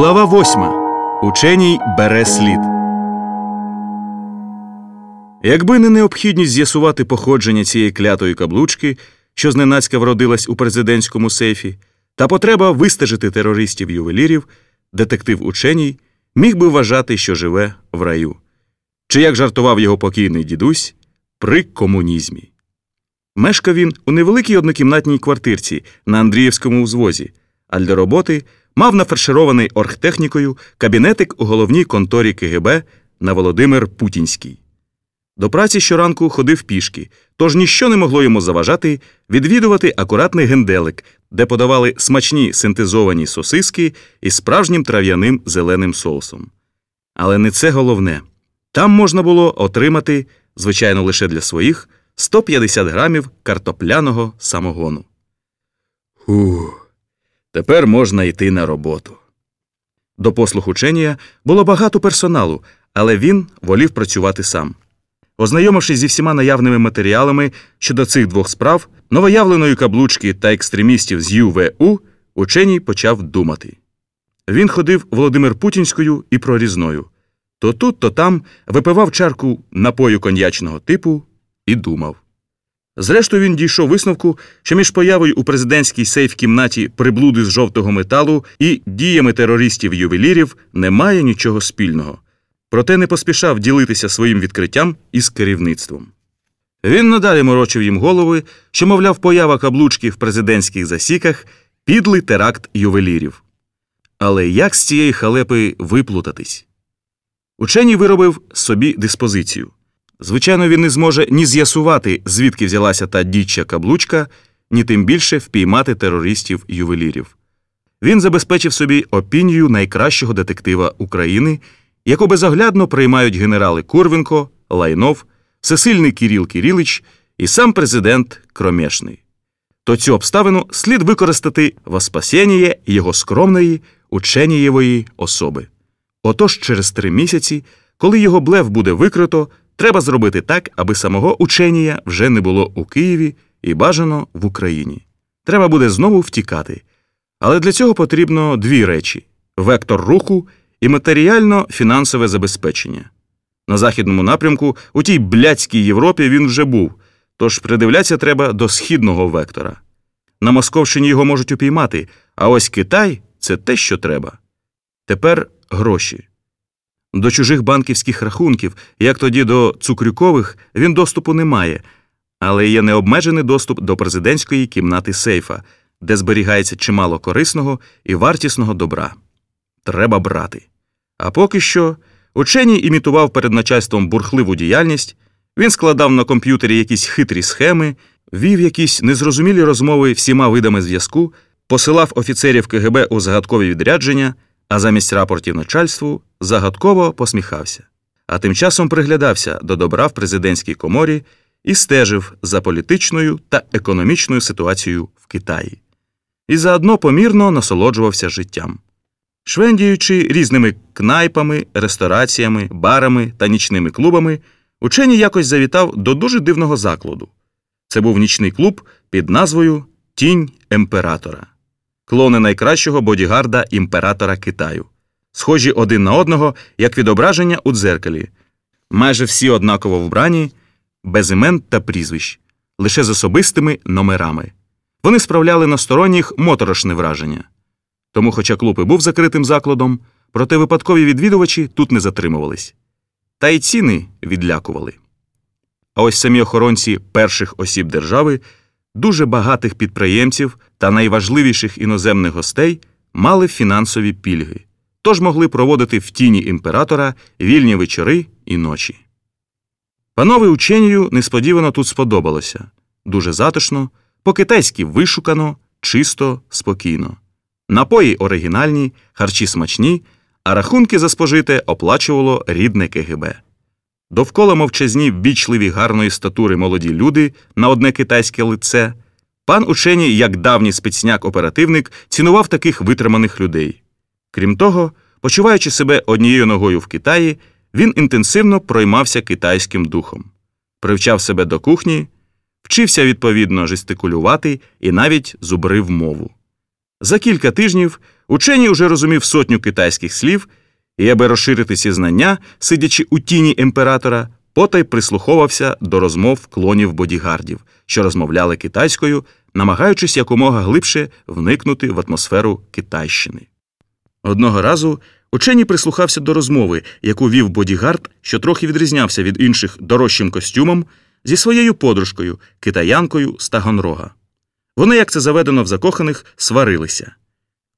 Глава восьма. Ученій бере слід. Якби не необхідність з'ясувати походження цієї клятої каблучки, що зненацька вродилась у президентському сейфі, та потреба вистежити терористів ювелірів, детектив ученій міг би вважати, що живе в раю. Чи як жартував його покійний дідусь при комунізмі. Мешкав він у невеликій однокімнатній квартирці на Андріївському узвозі, а для роботи мав нафарширований оргтехнікою кабінетик у головній конторі КГБ на Володимир Путінський. До праці щоранку ходив пішки, тож ніщо не могло йому заважати відвідувати акуратний генделик, де подавали смачні синтезовані сосиски із справжнім трав'яним зеленим соусом. Але не це головне. Там можна було отримати, звичайно, лише для своїх, 150 грамів картопляного самогону. Фух. Тепер можна йти на роботу. До послуг ученія було багато персоналу, але він волів працювати сам. Ознайомившись зі всіма наявними матеріалами щодо цих двох справ, новоявленої каблучки та екстремістів з ЮВУ, ученій почав думати. Він ходив Володимир Путінською і прорізною. То тут, то там випивав чарку напою коньячного типу і думав. Зрештою, він дійшов висновку, що між появою у президентській сейф кімнаті приблуди з жовтого металу і діями терористів-ювелірів немає нічого спільного. Проте не поспішав ділитися своїм відкриттям із керівництвом. Він надалі морочив їм голови, що, мовляв, поява каблучки в президентських засіках підлий теракт ювелірів. Але як з цієї халепи виплутатись? Ученій виробив собі диспозицію. Звичайно, він не зможе ні з'ясувати, звідки взялася та діча каблучка, ні тим більше впіймати терористів ювелірів. Він забезпечив собі опінію найкращого детектива України, яку безоглядно приймають генерали Курвенко, Лайнов, всесильний Кіріл Кірілич і сам президент Кромешний. То цю обставину слід використати во спасіння його скромної, ученієвої особи. Отож, через три місяці, коли його блеф буде викрито, Треба зробити так, аби самого ученія вже не було у Києві і бажано в Україні. Треба буде знову втікати. Але для цього потрібно дві речі вектор руху і матеріально-фінансове забезпечення. На західному напрямку у тій блядській Європі він вже був, тож придивлятися треба до східного вектора. На Московщині його можуть упіймати, а ось Китай це те, що треба. Тепер гроші. До чужих банківських рахунків, як тоді до цукрюкових, він доступу не має, але є необмежений доступ до президентської кімнати сейфа, де зберігається чимало корисного і вартісного добра. Треба брати. А поки що ученій імітував перед начальством бурхливу діяльність, він складав на комп'ютері якісь хитрі схеми, вів якісь незрозумілі розмови всіма видами зв'язку, посилав офіцерів КГБ у загадкові відрядження а замість рапортів начальству загадково посміхався, а тим часом приглядався до добра в президентській коморі і стежив за політичною та економічною ситуацією в Китаї, і заодно помірно насолоджувався життям. Швендіючи різними кнайпами, рестораціями, барами та нічними клубами, учені якось завітав до дуже дивного закладу. Це був нічний клуб під назвою Тінь імператора клони найкращого бодігарда імператора Китаю, схожі один на одного, як відображення у дзеркалі, майже всі однаково вбрані, без імен та прізвищ, лише з особистими номерами. Вони справляли на сторонніх моторошне враження. Тому, хоча клуб і був закритим закладом, проте випадкові відвідувачі тут не затримувались. Та й ціни відлякували. А ось самі охоронці перших осіб держави дуже багатих підприємців та найважливіших іноземних гостей мали фінансові пільги, тож могли проводити в тіні імператора вільні вечори і ночі. Панове ученію несподівано тут сподобалося дуже затишно, по китайськи вишукано, чисто, спокійно. Напої оригінальні, харчі смачні, а рахунки за спожите оплачувало рідне КГБ. Довкола мовчазні ввічливі гарної статури молоді люди на одне китайське лице. Пан ученій, як давній спецняк оперативник, цінував таких витриманих людей. Крім того, почуваючи себе однією ногою в Китаї, він інтенсивно проймався китайським духом, привчав себе до кухні, вчився відповідно жестикулювати і навіть зубрив мову. За кілька тижнів Ученій уже розумів сотню китайських слів, і аби розширити ці знання, сидячи у тіні імператора, потай прислуховувався до розмов клонів бодігардів, що розмовляли китайською, намагаючись якомога глибше вникнути в атмосферу Китайщини. Одного разу ученій прислухався до розмови, яку вів бодігард, що трохи відрізнявся від інших дорожчим костюмом, зі своєю подружкою, китаянкою з Таганрога. Вони, як це заведено в закоханих, сварилися.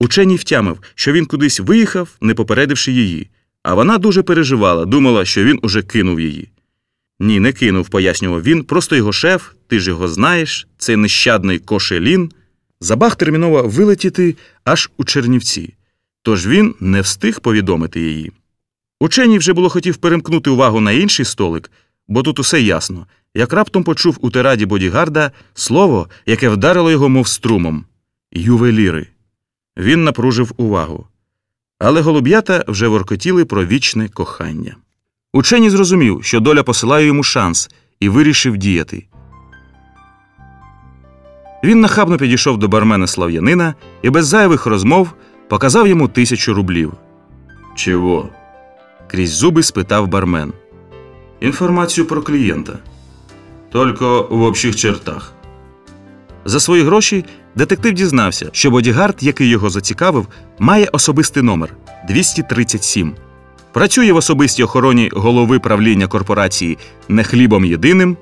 Ученій втямив, що він кудись виїхав, не попередивши її, а вона дуже переживала, думала, що він уже кинув її. Ні, не кинув, пояснював він, просто його шеф, ти ж його знаєш, цей нещадний кошелін, забаг терміново вилетіти аж у Чернівці. Тож він не встиг повідомити її. Ученій вже було хотів перемкнути увагу на інший столик, бо тут усе ясно, як раптом почув у тираді бодігарда слово, яке вдарило його, мов струмом ювеліри. Він напружив увагу. Але голуб'ята вже воркотіли про вічне кохання. Ученій зрозумів, що доля посилає йому шанс, і вирішив діяти. Він нахабно підійшов до бармена слав'янина і без зайвих розмов показав йому тисячу рублів. Чого? крізь зуби спитав бармен. Інформацію про клієнта. Тільки в общих чертах. За свої гроші детектив дізнався, що бодігард, який його зацікавив, має особистий номер 237. Працює в особистій охороні голови правління корпорації не хлібом єдиним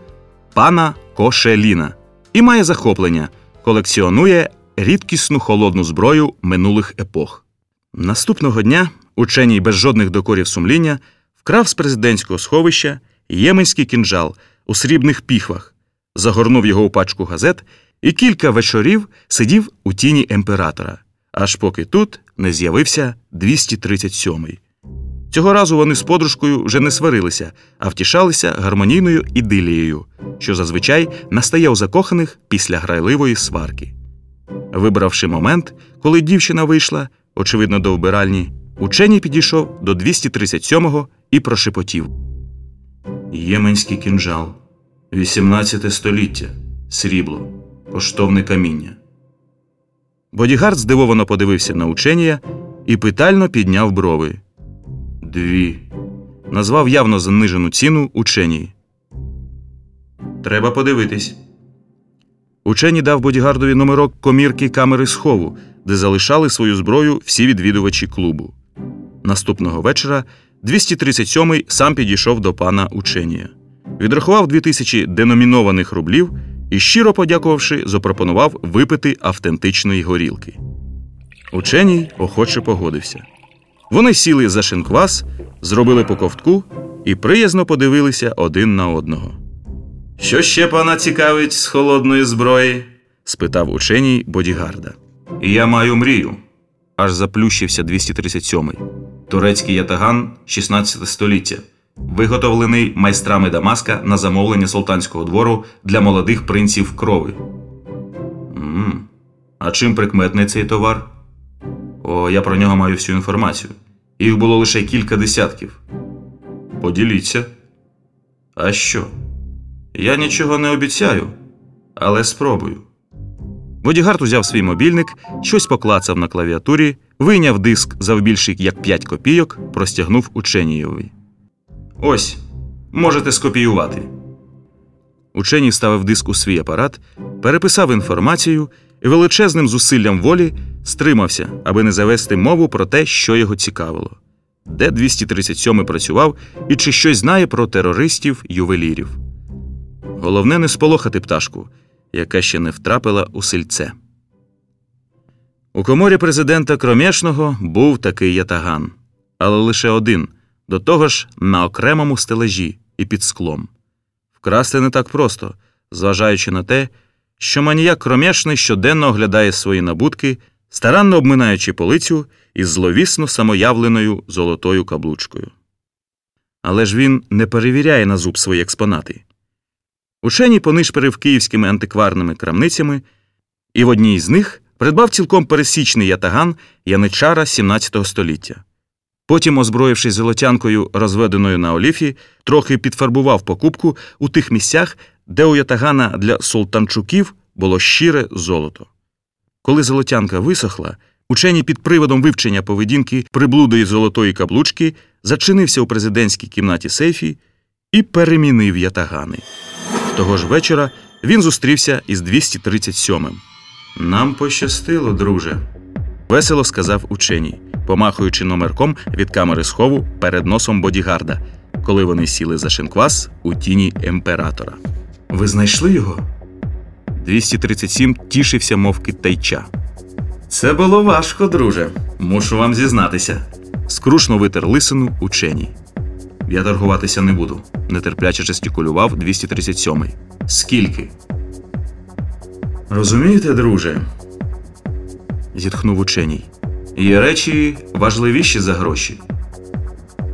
пана Кошеліна і має захоплення, колекціонує рідкісну холодну зброю минулих епох. Наступного дня ученій без жодних докорів сумління вкрав з президентського сховища єменський кінжал у срібних піхвах, загорнув його у пачку газет і кілька вечорів сидів у тіні імператора, аж поки тут не з'явився 237-й. Цього разу вони з подружкою вже не сварилися, а втішалися гармонійною ідилією, що зазвичай настає у закоханих після грайливої сварки. Вибравши момент, коли дівчина вийшла, очевидно, до вбиральні, ученій підійшов до 237-го і прошепотів. Єменський кінжал, 18 століття, срібло, коштовне каміння. Бодігард здивовано подивився на ученія і питально підняв брови. Дві. Назвав явно занижену ціну ученій. Треба подивитись. Учені дав бодігардові номерок комірки камери схову, де залишали свою зброю всі відвідувачі клубу. Наступного вечора 237-й сам підійшов до пана ученія. Відрахував 2000 деномінованих рублів і, щиро подякувавши, запропонував випити автентичної горілки. Ученій охоче погодився. Вони сіли за шинквас, зробили по ковтку і приязно подивилися один на одного. Що ще пана цікавить з холодної зброї? спитав ученій бодігарда. Я маю мрію. аж заплющився 237-й. Турецький ятаган 16 століття, виготовлений майстрами Дамаска на замовлення султанського двору для молодих принців крови. м А чим прикметний цей товар? О, я про нього маю всю інформацію. Їх було лише кілька десятків. Поділіться. А що? Я нічого не обіцяю, але спробую. Бодігард узяв свій мобільник, щось поклацав на клавіатурі, вийняв диск завбільший як 5 копійок, простягнув ученієві. Ось, можете скопіювати. Ученій ставив диск у свій апарат, переписав інформацію і величезним зусиллям волі стримався, аби не завести мову про те, що його цікавило, де 237 працював і чи щось знає про терористів ювелірів. Головне не сполохати пташку, яка ще не втрапила у сельце. У коморі президента Кромешного був такий ятаган, але лише один, до того ж на окремому стележі і під склом. Вкрасти не так просто, зважаючи на те, що маніяк Кромешний щоденно оглядає свої набутки, старанно обминаючи полицю із зловісно самоявленою золотою каблучкою. Але ж він не перевіряє на зуб свої експонати. Учені понишперив київськими антикварними крамницями, і в одній з них придбав цілком пересічний ятаган яничара 17 століття. Потім, озброївшись золотянкою, розведеною на оліфі, трохи підфарбував покупку у тих місцях, де у ятагана для султанчуків було щире золото. Коли золотянка висохла, Учені під приводом вивчення поведінки приблудої золотої каблучки зачинився у президентській кімнаті сейфі і перемінив ятагани. Того ж вечора він зустрівся із 237-м. Нам пощастило, друже, весело сказав ученій, помахуючи номерком від камери схову перед носом бодігарда, коли вони сіли за шинквас у тіні імператора. Ви знайшли його? 237 тішився, мов китайча. Це було важко, друже. Мушу вам зізнатися. Скрушно витер лисину ученій. Я торгуватися не буду, нетерпляче жестикулював 237-й. Скільки? Розумієте, друже? зітхнув ученій. Є речі важливіші за гроші.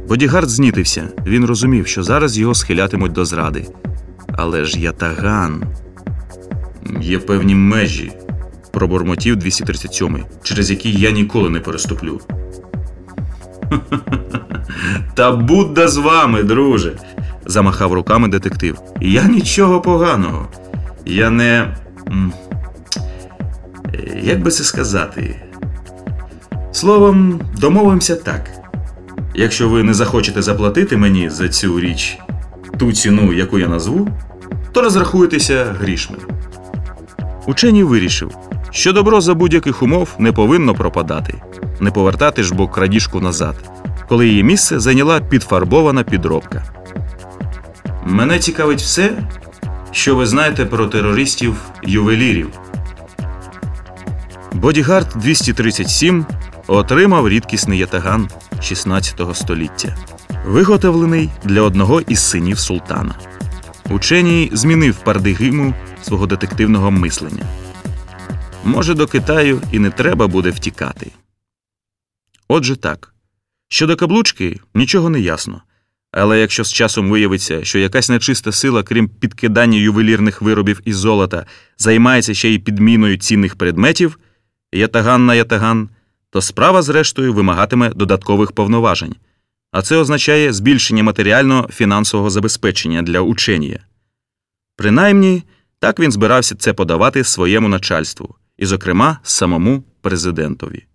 Бодігард знітився. Він розумів, що зараз його схилятимуть до зради. Але ж ятаган. Є певні межі, пробормотів 237, через які я ніколи не переступлю. Та Будда з вами, друже, замахав руками детектив. Я нічого поганого. Я не. Як би це сказати? Словом, домовимося так. Якщо ви не захочете заплатити мені за цю річ ту ціну, яку я назву, то розрахуєтеся грішми. Ученій вирішив, що добро за будь-яких умов не повинно пропадати, не повертати ж бо крадіжку назад, коли її місце зайняла підфарбована підробка. Мене цікавить все, що ви знаєте про терористів ювелірів. Бодігард 237 отримав рідкісний ятаган 16 століття, виготовлений для одного із синів султана. Ученій змінив парадигму свого детективного мислення. Може, до Китаю і не треба буде втікати. Отже так. Щодо каблучки нічого не ясно. Але якщо з часом виявиться, що якась нечиста сила, крім підкидання ювелірних виробів із золота, займається ще й підміною цінних предметів, ятаган на ятаган, то справа, зрештою, вимагатиме додаткових повноважень. А це означає збільшення матеріально-фінансового забезпечення для ученія. Принаймні, так він збирався це подавати своєму начальству, і, зокрема, самому президентові.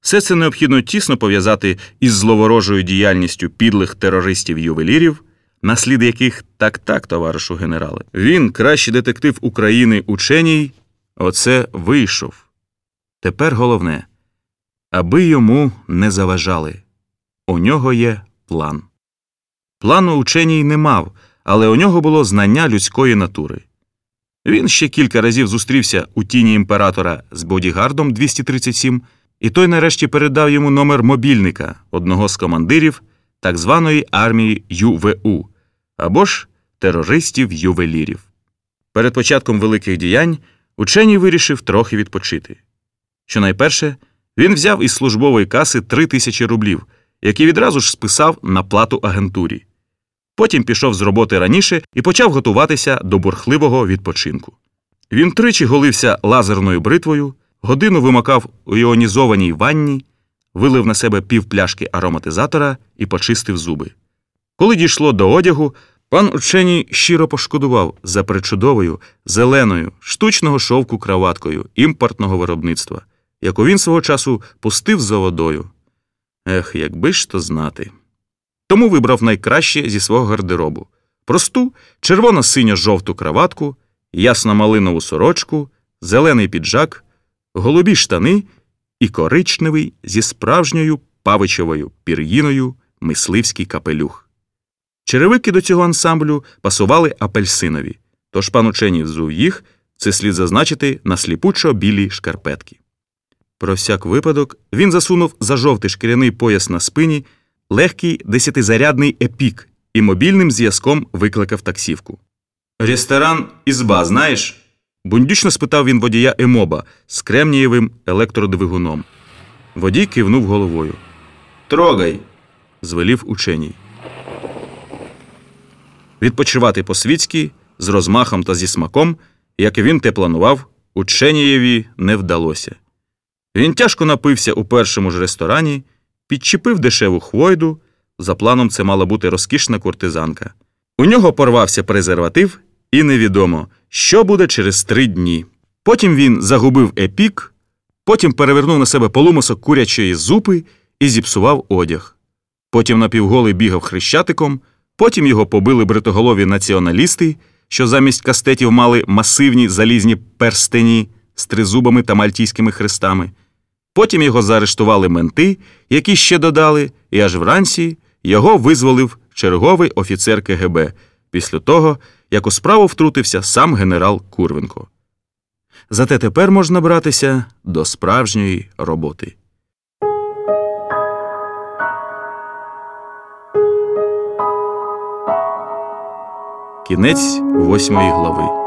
Все це необхідно тісно пов'язати із зловорожою діяльністю підлих терористів-ювелірів, наслід яких так так, товаришу генерале. Він, кращий детектив України ученій, оце вийшов. Тепер головне, аби йому не заважали. У нього є план. Плану ученій не мав, але у нього було знання людської натури. Він ще кілька разів зустрівся у тіні імператора з бодігардом 237, і той нарешті передав йому номер мобільника одного з командирів так званої армії ЮВУ або ж терористів-ювелірів. Перед початком великих діянь ученій вирішив трохи відпочити. Щонайперше, він взяв із службової каси три тисячі рублів, які відразу ж списав на плату агентурі. Потім пішов з роботи раніше і почав готуватися до бурхливого відпочинку. Він тричі голився лазерною бритвою, годину вимакав у іонізованій ванні, вилив на себе півпляшки ароматизатора і почистив зуби. Коли дійшло до одягу, пан ученій щиро пошкодував за причудовою, зеленою, штучного шовку краваткою імпортного виробництва, яку він свого часу пустив за водою. Ех, якби ж то знати. Тому вибрав найкраще зі свого гардеробу просту червоно-синьо-жовту краватку, ясно-малинову сорочку, зелений піджак, голубі штани і коричневий зі справжньою павичевою пір'їною мисливський капелюх. Черевики до цього ансамблю пасували апельсинові, тож пан ученій взув їх, це слід зазначити на сліпучо білі шкарпетки. Про всяк випадок він засунув за жовтий шкіряний пояс на спині легкий десятизарядний епік і мобільним зв'язком викликав таксівку. Ресторан Ізба, знаєш? бундючно спитав він водія Емоба з кремнієвим електродвигуном. Водій кивнув головою. Трогай, звелів ученій. Відпочивати по-світськи з розмахом та зі смаком, як і він те планував, ученієві не вдалося. Він тяжко напився у першому ж ресторані, підчепив дешеву хвойду. За планом це мала бути розкішна куртизанка. У нього порвався презерватив, і невідомо, що буде через три дні. Потім він загубив епік, Потім перевернув на себе полумисок курячої зупи і зіпсував одяг. Потім напівголий бігав хрещатиком, потім його побили бритоголові націоналісти, що замість кастетів мали масивні залізні перстені з тризубами та мальтійськими хрестами. Потім його заарештували менти, які ще додали, і аж вранці його визволив черговий офіцер КГБ після того, як у справу втрутився сам генерал Курвенко. Зате тепер можна братися до справжньої роботи. Кінець восьмої глави.